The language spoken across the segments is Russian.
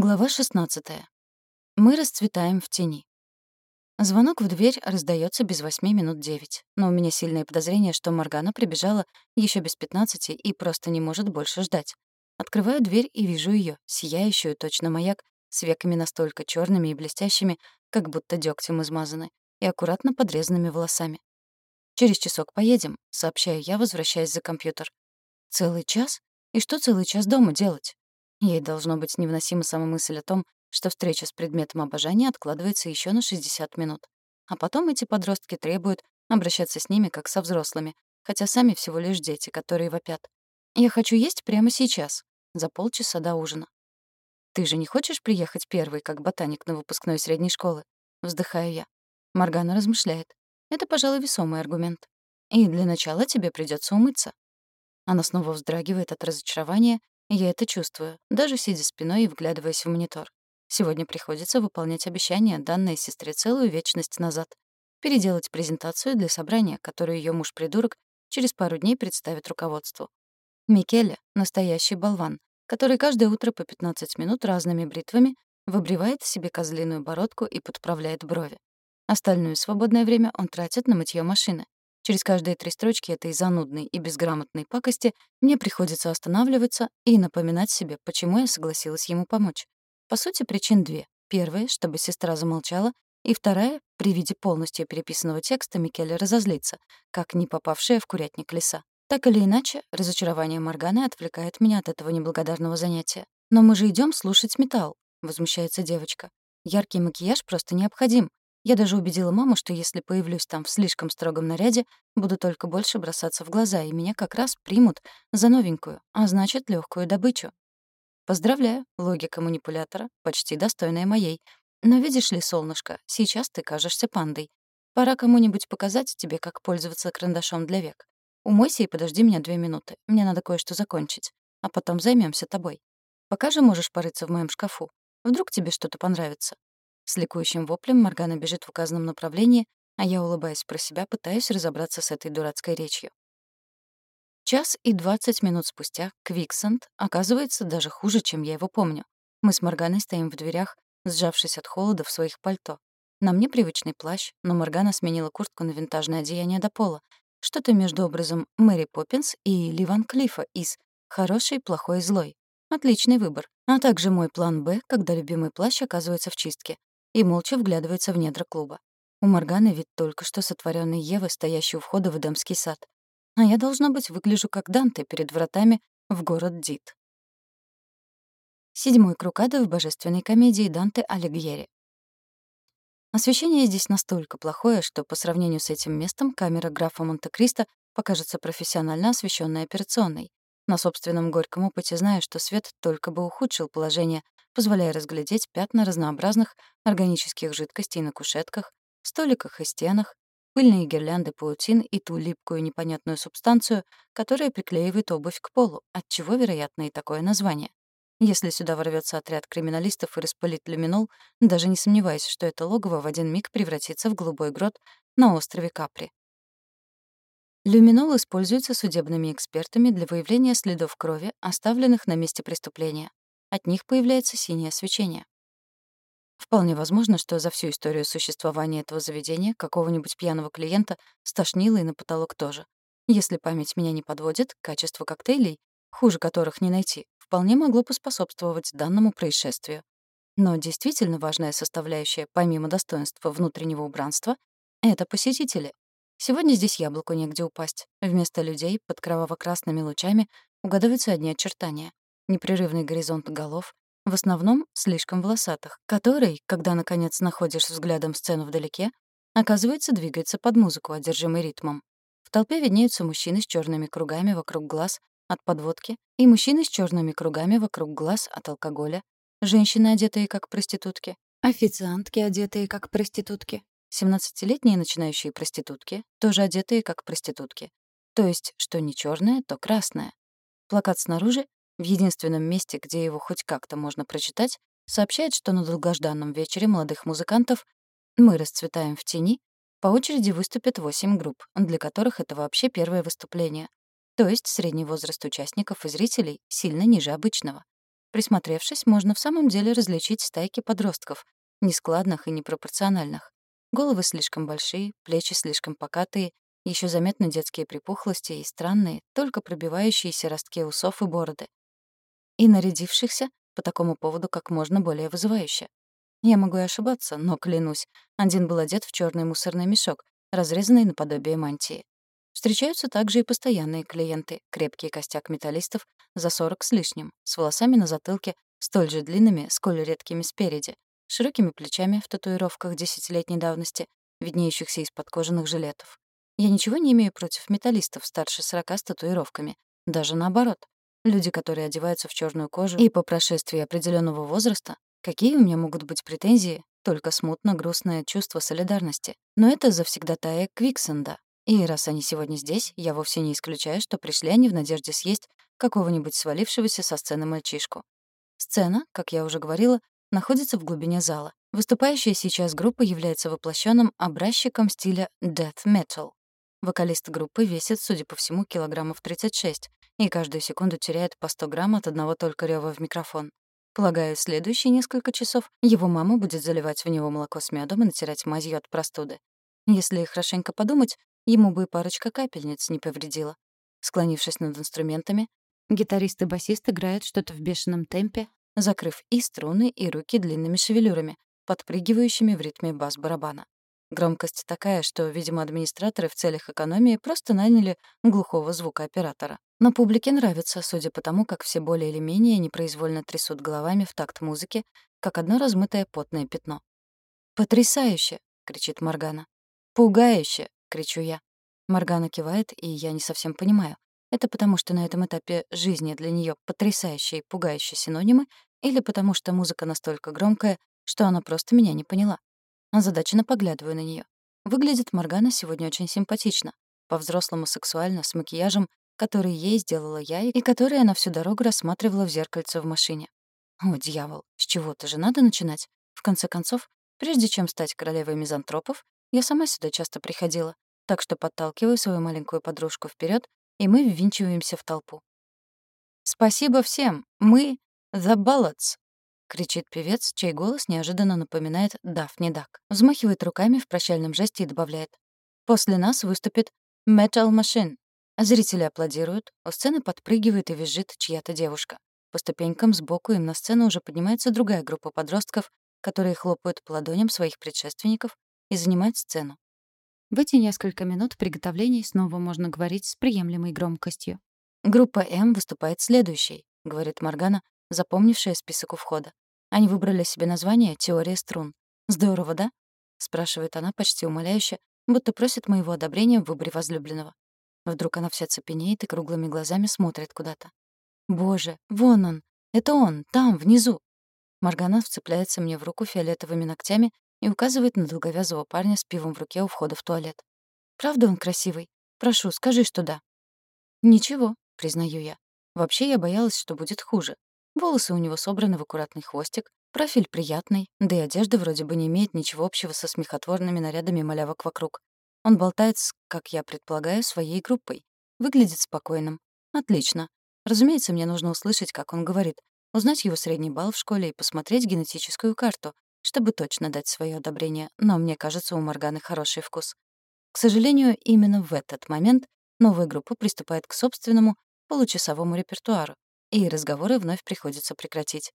Глава 16. Мы расцветаем в тени. Звонок в дверь раздается без восьми минут девять, но у меня сильное подозрение, что Моргана прибежала еще без пятнадцати и просто не может больше ждать. Открываю дверь и вижу ее, сияющую, точно маяк, с веками настолько черными и блестящими, как будто дегтем измазаны, и аккуратно подрезанными волосами. «Через часок поедем», — сообщаю я, возвращаясь за компьютер. «Целый час? И что целый час дома делать?» Ей должно быть невыносима сама мысль о том, что встреча с предметом обожания откладывается еще на 60 минут. А потом эти подростки требуют обращаться с ними как со взрослыми, хотя сами всего лишь дети, которые вопят. «Я хочу есть прямо сейчас», за полчаса до ужина. «Ты же не хочешь приехать первый, как ботаник на выпускной средней школы?» Вздыхаю я. Моргана размышляет. Это, пожалуй, весомый аргумент. И для начала тебе придется умыться. Она снова вздрагивает от разочарования я это чувствую, даже сидя спиной и вглядываясь в монитор. Сегодня приходится выполнять обещание, данное сестре целую вечность назад. Переделать презентацию для собрания, которую ее муж-придурок через пару дней представит руководству. Микеле — настоящий болван, который каждое утро по 15 минут разными бритвами выбривает себе козлиную бородку и подправляет брови. Остальное свободное время он тратит на мытье машины. Через каждые три строчки этой занудной и безграмотной пакости мне приходится останавливаться и напоминать себе, почему я согласилась ему помочь. По сути, причин две. Первая — чтобы сестра замолчала, и вторая — при виде полностью переписанного текста Микеле разозлится, как не попавшая в курятник лиса. Так или иначе, разочарование Морганы отвлекает меня от этого неблагодарного занятия. «Но мы же идем слушать металл», — возмущается девочка. «Яркий макияж просто необходим. Я даже убедила маму, что если появлюсь там в слишком строгом наряде, буду только больше бросаться в глаза, и меня как раз примут за новенькую, а значит, легкую добычу. Поздравляю, логика манипулятора почти достойная моей. Но видишь ли, солнышко, сейчас ты кажешься пандой. Пора кому-нибудь показать тебе, как пользоваться карандашом для век. Умойся и подожди меня две минуты. Мне надо кое-что закончить. А потом займемся тобой. Пока же можешь порыться в моем шкафу. Вдруг тебе что-то понравится. С ликующим воплем Моргана бежит в указанном направлении, а я, улыбаясь про себя, пытаюсь разобраться с этой дурацкой речью. Час и двадцать минут спустя Квиксанд оказывается даже хуже, чем я его помню. Мы с Морганой стоим в дверях, сжавшись от холода в своих пальто. На мне привычный плащ, но Моргана сменила куртку на винтажное одеяние до пола. Что-то между образом Мэри Поппинс и Ли Ван Клиффа из «Хороший, плохой, злой». Отличный выбор. А также мой план «Б», когда любимый плащ оказывается в чистке и молча вглядывается в недра клуба. У Морганы вид только что сотворенной Евы, стоящей у входа в Эдемский сад. А я, должно быть, выгляжу как Данте перед вратами в город Дит. Седьмой круг ада в божественной комедии Данте Алигьери. Освещение здесь настолько плохое, что по сравнению с этим местом камера графа Монте-Кристо покажется профессионально освещенной операционной. На собственном горьком опыте знаю, что свет только бы ухудшил положение, позволяя разглядеть пятна разнообразных органических жидкостей на кушетках, столиках и стенах, пыльные гирлянды паутин и ту липкую непонятную субстанцию, которая приклеивает обувь к полу, отчего, вероятно, и такое название. Если сюда ворвется отряд криминалистов и распылит люминол, даже не сомневаюсь, что это логово в один миг превратится в голубой грот на острове Капри. Люминол используется судебными экспертами для выявления следов крови, оставленных на месте преступления. От них появляется синее свечение. Вполне возможно, что за всю историю существования этого заведения какого-нибудь пьяного клиента стошнило и на потолок тоже. Если память меня не подводит, качество коктейлей, хуже которых не найти, вполне могло поспособствовать данному происшествию. Но действительно важная составляющая, помимо достоинства внутреннего убранства, — это посетители. Сегодня здесь яблоку негде упасть. Вместо людей под кроваво-красными лучами угадываются одни очертания непрерывный горизонт голов, в основном слишком волосатых, который, когда, наконец, находишь взглядом сцену вдалеке, оказывается, двигается под музыку, одержимый ритмом. В толпе виднеются мужчины с черными кругами вокруг глаз от подводки и мужчины с черными кругами вокруг глаз от алкоголя, женщины, одетые как проститутки, официантки, одетые как проститутки, 17-летние начинающие проститутки, тоже одетые как проститутки. То есть, что не черное, то красное. Плакат снаружи в единственном месте, где его хоть как-то можно прочитать, сообщает, что на долгожданном вечере молодых музыкантов «Мы расцветаем в тени» по очереди выступят восемь групп, для которых это вообще первое выступление. То есть средний возраст участников и зрителей сильно ниже обычного. Присмотревшись, можно в самом деле различить стайки подростков, нескладных и непропорциональных. Головы слишком большие, плечи слишком покатые, еще заметны детские припухлости и странные, только пробивающиеся ростки усов и бороды. И нарядившихся по такому поводу как можно более вызывающе. Я могу и ошибаться, но клянусь, один был одет в черный мусорный мешок, разрезанный наподобие мантии. Встречаются также и постоянные клиенты, крепкий костяк металлистов за 40 с лишним, с волосами на затылке, столь же длинными, сколь редкими спереди, широкими плечами в татуировках десятилетней давности, виднеющихся из-под кожаных жилетов. Я ничего не имею против металлистов старше 40 с татуировками. Даже наоборот. Люди, которые одеваются в черную кожу и по прошествии определенного возраста Какие у меня могут быть претензии? Только смутно-грустное чувство солидарности. Но это завсегдатая Квиксенда. И раз они сегодня здесь, я вовсе не исключаю, что пришли они в надежде съесть какого-нибудь свалившегося со сцены мальчишку. Сцена, как я уже говорила, находится в глубине зала. Выступающая сейчас группа является воплощенным образчиком стиля death metal. Вокалист группы весит, судя по всему, килограммов 36 и каждую секунду теряет по 100 грамм от одного только рёва в микрофон. Полагаю, следующие несколько часов его мама будет заливать в него молоко с медом и натирать мазью от простуды. Если хорошенько подумать, ему бы и парочка капельниц не повредила. Склонившись над инструментами, гитарист и басист играют что-то в бешеном темпе, закрыв и струны, и руки длинными шевелюрами, подпрыгивающими в ритме бас-барабана. Громкость такая, что, видимо, администраторы в целях экономии просто наняли глухого звукооператора. Но публике нравится, судя по тому, как все более или менее непроизвольно трясут головами в такт музыки, как одно размытое потное пятно. «Потрясающе!» — кричит Моргана. «Пугающе!» — кричу я. Моргана кивает, и я не совсем понимаю. Это потому, что на этом этапе жизни для нее потрясающие и пугающие синонимы, или потому что музыка настолько громкая, что она просто меня не поняла. Озадаченно поглядываю на нее. Выглядит Моргана сегодня очень симпатично. По-взрослому сексуально, с макияжем, который ей сделала я и который она всю дорогу рассматривала в зеркальце в машине. О, дьявол, с чего-то же надо начинать. В конце концов, прежде чем стать королевой мизантропов, я сама сюда часто приходила, так что подталкиваю свою маленькую подружку вперед, и мы ввинчиваемся в толпу. «Спасибо всем! Мы — The Ballads!» — кричит певец, чей голос неожиданно напоминает «Дафни Дак». Взмахивает руками в прощальном жесте и добавляет. «После нас выступит Metal Machine». Зрители аплодируют, у сцены подпрыгивает и визжит чья-то девушка. По ступенькам сбоку им на сцену уже поднимается другая группа подростков, которые хлопают по ладоням своих предшественников и занимают сцену. В эти несколько минут приготовлений снова можно говорить с приемлемой громкостью. «Группа М выступает следующей», — говорит Моргана, запомнившая список у входа. Они выбрали себе название «Теория струн». «Здорово, да?» — спрашивает она почти умоляюще, будто просит моего одобрения в выборе возлюбленного. Вдруг она вся цепенеет и круглыми глазами смотрит куда-то. «Боже, вон он! Это он, там, внизу!» Маргана вцепляется мне в руку фиолетовыми ногтями и указывает на долговязого парня с пивом в руке у входа в туалет. «Правда он красивый? Прошу, скажи, что да». «Ничего», — признаю я. Вообще я боялась, что будет хуже. Волосы у него собраны в аккуратный хвостик, профиль приятный, да и одежда вроде бы не имеет ничего общего со смехотворными нарядами малявок вокруг. Он болтает с, как я предполагаю, своей группой. Выглядит спокойным. Отлично. Разумеется, мне нужно услышать, как он говорит, узнать его средний балл в школе и посмотреть генетическую карту, чтобы точно дать свое одобрение, но мне кажется, у Морганы хороший вкус. К сожалению, именно в этот момент новая группа приступает к собственному получасовому репертуару, и разговоры вновь приходится прекратить.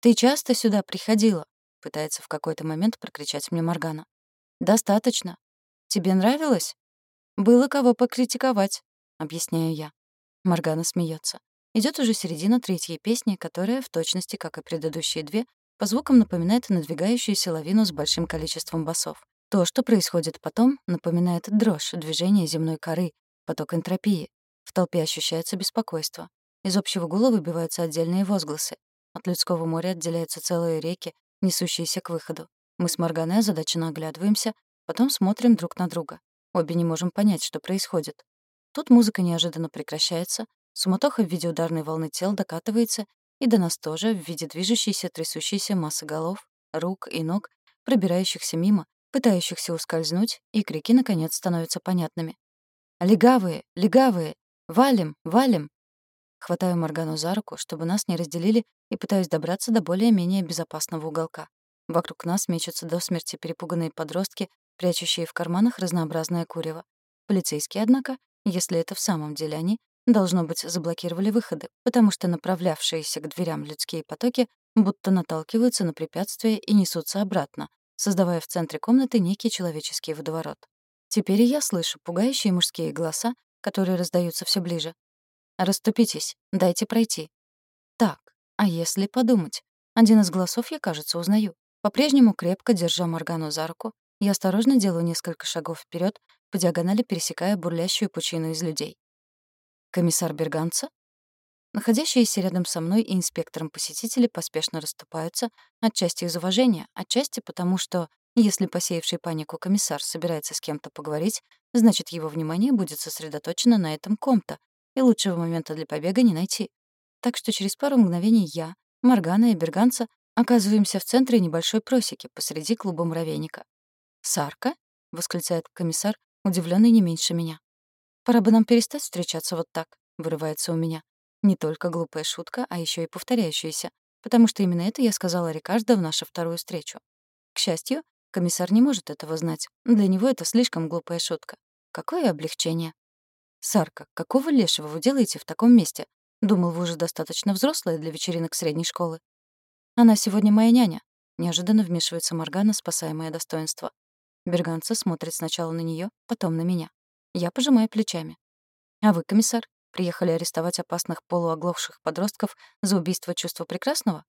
«Ты часто сюда приходила?» — пытается в какой-то момент прокричать мне Моргана. «Достаточно. Тебе нравилось?» «Было кого покритиковать», — объясняю я. Моргана смеется. Идет уже середина третьей песни, которая, в точности, как и предыдущие две, по звукам напоминает надвигающуюся лавину с большим количеством басов. То, что происходит потом, напоминает дрожь, движение земной коры, поток энтропии. В толпе ощущается беспокойство. Из общего гула выбиваются отдельные возгласы. От людского моря отделяются целые реки, несущиеся к выходу. Мы с Морганой озадаченно оглядываемся, потом смотрим друг на друга. Обе не можем понять, что происходит. Тут музыка неожиданно прекращается, суматоха в виде ударной волны тел докатывается, и до нас тоже в виде движущейся, трясущейся массы голов, рук и ног, пробирающихся мимо, пытающихся ускользнуть, и крики, наконец, становятся понятными. «Легавые! Легавые! Валим! Валим!» Хватаю Моргану за руку, чтобы нас не разделили, и пытаюсь добраться до более-менее безопасного уголка. Вокруг нас мечутся до смерти перепуганные подростки, прячущие в карманах разнообразное курево. Полицейские, однако, если это в самом деле они, должно быть, заблокировали выходы, потому что направлявшиеся к дверям людские потоки будто наталкиваются на препятствия и несутся обратно, создавая в центре комнаты некий человеческий водоворот. Теперь я слышу пугающие мужские голоса, которые раздаются все ближе. «Раступитесь, дайте пройти». Так, а если подумать? Один из голосов я, кажется, узнаю. По-прежнему крепко держа Моргану за руку, я осторожно делаю несколько шагов вперед, по диагонали пересекая бурлящую пучину из людей. Комиссар Берганца? Находящиеся рядом со мной и инспектором посетители поспешно расступаются, отчасти из уважения, отчасти потому, что, если посеявший панику комиссар собирается с кем-то поговорить, значит, его внимание будет сосредоточено на этом ком-то, и лучшего момента для побега не найти. Так что через пару мгновений я, Моргана и Берганца оказываемся в центре небольшой просеки посреди клуба муравейника. «Сарка?» — восклицает комиссар, удивленный не меньше меня. «Пора бы нам перестать встречаться вот так», — вырывается у меня. Не только глупая шутка, а еще и повторяющаяся, потому что именно это я сказала Рикардо в нашу вторую встречу. К счастью, комиссар не может этого знать. Для него это слишком глупая шутка. Какое облегчение. «Сарка, какого лешего вы делаете в таком месте? Думал, вы уже достаточно взрослая для вечеринок средней школы». «Она сегодня моя няня», — неожиданно вмешивается Моргана, спасая мое достоинство. Берганца смотрит сначала на нее, потом на меня. Я пожимаю плечами. «А вы, комиссар, приехали арестовать опасных полуоглохших подростков за убийство чувства прекрасного?»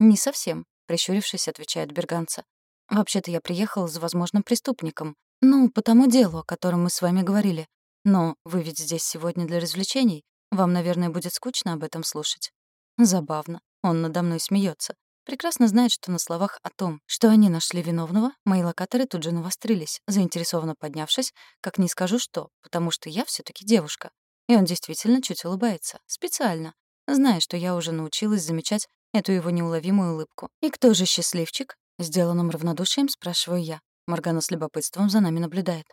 «Не совсем», — прищурившись, отвечает Берганца. «Вообще-то я приехал за возможным преступником. Ну, по тому делу, о котором мы с вами говорили. Но вы ведь здесь сегодня для развлечений. Вам, наверное, будет скучно об этом слушать». Забавно. Он надо мной смеется. Прекрасно знает, что на словах о том, что они нашли виновного, мои локаторы тут же навострились, заинтересованно поднявшись, как не скажу что, потому что я все таки девушка. И он действительно чуть улыбается. Специально. Зная, что я уже научилась замечать эту его неуловимую улыбку. «И кто же счастливчик?» Сделанным равнодушием спрашиваю я. Моргана с любопытством за нами наблюдает.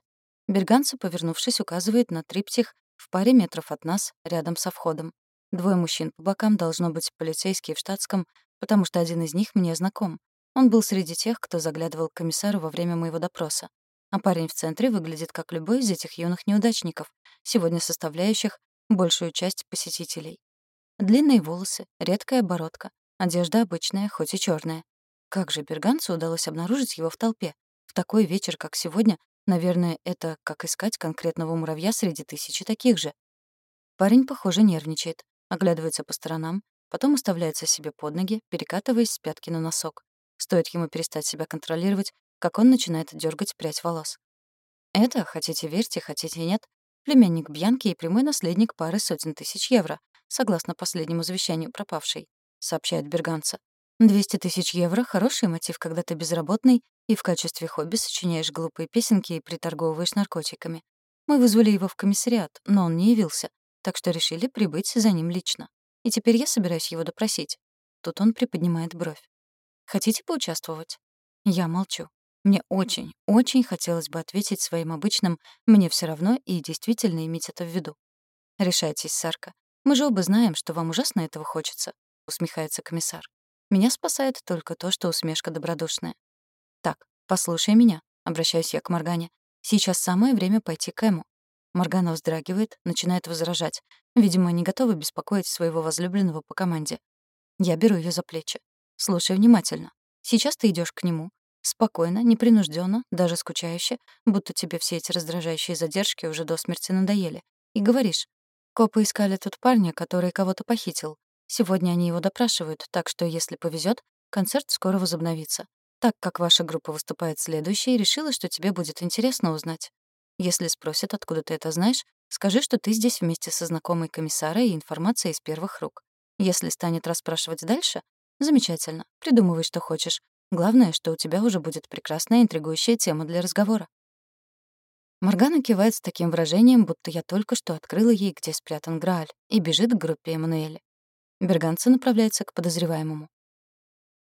Берганцу, повернувшись, указывает на триптих в паре метров от нас, рядом со входом. Двое мужчин по бокам должно быть полицейские в штатском, потому что один из них мне знаком. Он был среди тех, кто заглядывал к комиссару во время моего допроса. А парень в центре выглядит как любой из этих юных неудачников, сегодня составляющих большую часть посетителей. Длинные волосы, редкая бородка, одежда обычная, хоть и черная. Как же Берганцу удалось обнаружить его в толпе? В такой вечер, как сегодня, наверное, это как искать конкретного муравья среди тысячи таких же. Парень, похоже, нервничает, оглядывается по сторонам, Потом уставляется себе под ноги, перекатываясь с пятки на носок. Стоит ему перестать себя контролировать, как он начинает дергать прядь волос. Это, хотите верьте, хотите нет, племянник Бьянки и прямой наследник пары сотен тысяч евро, согласно последнему завещанию пропавшей, сообщает Берганца. 200 тысяч евро — хороший мотив, когда ты безработный и в качестве хобби сочиняешь глупые песенки и приторговываешь наркотиками. Мы вызвали его в комиссариат, но он не явился, так что решили прибыть за ним лично. И теперь я собираюсь его допросить. Тут он приподнимает бровь. Хотите поучаствовать? Я молчу. Мне очень, очень хотелось бы ответить своим обычным «мне все равно» и действительно иметь это в виду. «Решайтесь, Сарка. Мы же оба знаем, что вам ужасно этого хочется», — усмехается комиссар. «Меня спасает только то, что усмешка добродушная». «Так, послушай меня», — обращаюсь я к Моргане. «Сейчас самое время пойти к Эму. Моргана вздрагивает, начинает возражать. Видимо, не готова беспокоить своего возлюбленного по команде. Я беру ее за плечи. Слушай внимательно. Сейчас ты идешь к нему. Спокойно, непринужденно, даже скучающе, будто тебе все эти раздражающие задержки уже до смерти надоели. И говоришь. Копы искали тут парня, который кого-то похитил. Сегодня они его допрашивают, так что, если повезет, концерт скоро возобновится. Так как ваша группа выступает следующей, решила, что тебе будет интересно узнать. Если спросят, откуда ты это знаешь, скажи, что ты здесь вместе со знакомой комиссарой и информацией из первых рук. Если станет расспрашивать дальше, замечательно, придумывай, что хочешь. Главное, что у тебя уже будет прекрасная интригующая тема для разговора. Моргана кивает с таким выражением, будто я только что открыла ей, где спрятан Грааль, и бежит к группе Эммануэля. Берганца направляется к подозреваемому.